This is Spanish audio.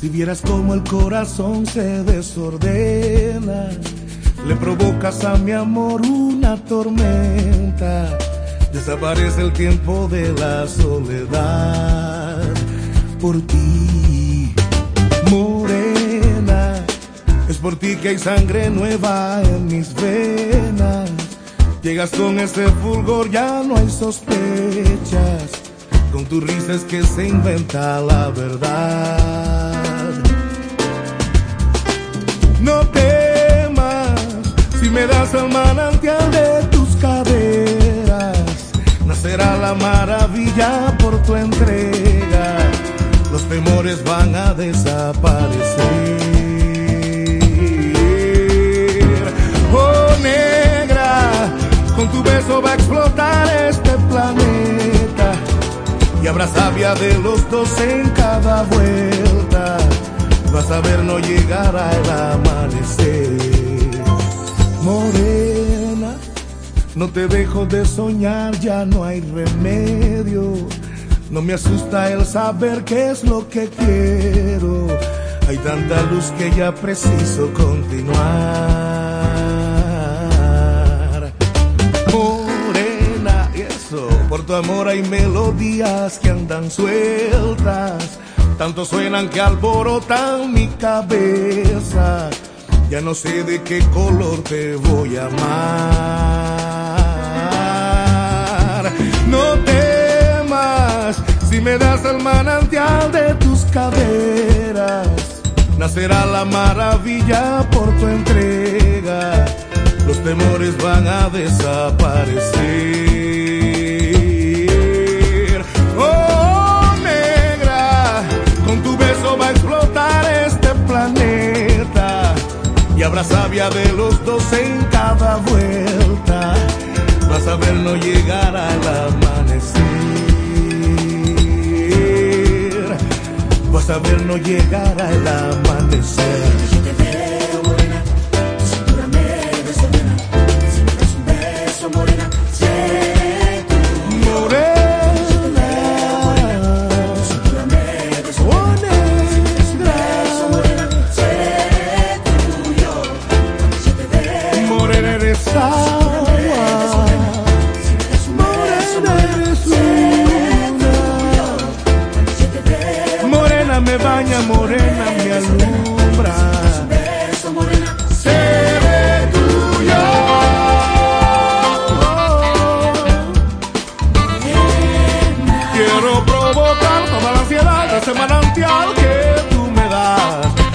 Si vieras cómo el corazón se desordena, le provocas a mi amor una tormenta. Desaparece el tiempo de la soledad por ti, morena. Es por ti que hay sangre nueva en mis venas. Llegas con ese fulgor, ya no hay sospechas. Con tu risa es que se inventa la verdad. No temas si me das el manantial de tus caderas. Nacerá la maravilla por tu entrega. Los temores van a desaparecer. Oh negra, con tu beso va a explotar este planeta. Y habrá sabia de los dos en cada vuelta. Vas a ver, no llegará el amanecer. Morena, no te dejo de soñar, ya no hay remedio. No me asusta el saber qué es lo que quiero. Hay tanta luz que ya preciso continuar. Tu amor hay melodías que andan sueltas. Tanto suenan que alborotan mi cabeza. Ya no sé de qué color te voy a amar. No temas si me das el manantial de tus caderas. Nacerá la maravilla por tu entrega. Los temores van a desaparecer. Habrá sabia de los dos en cada vuelta. Vas a ver, no llegará el amanecer. Vas a ver, no llegará el amanecer. me baña morena, me alumbra. Beso, morena. Tuyo. Oh. quiero provocar toda la ansiedad de ese manantial que tú me das.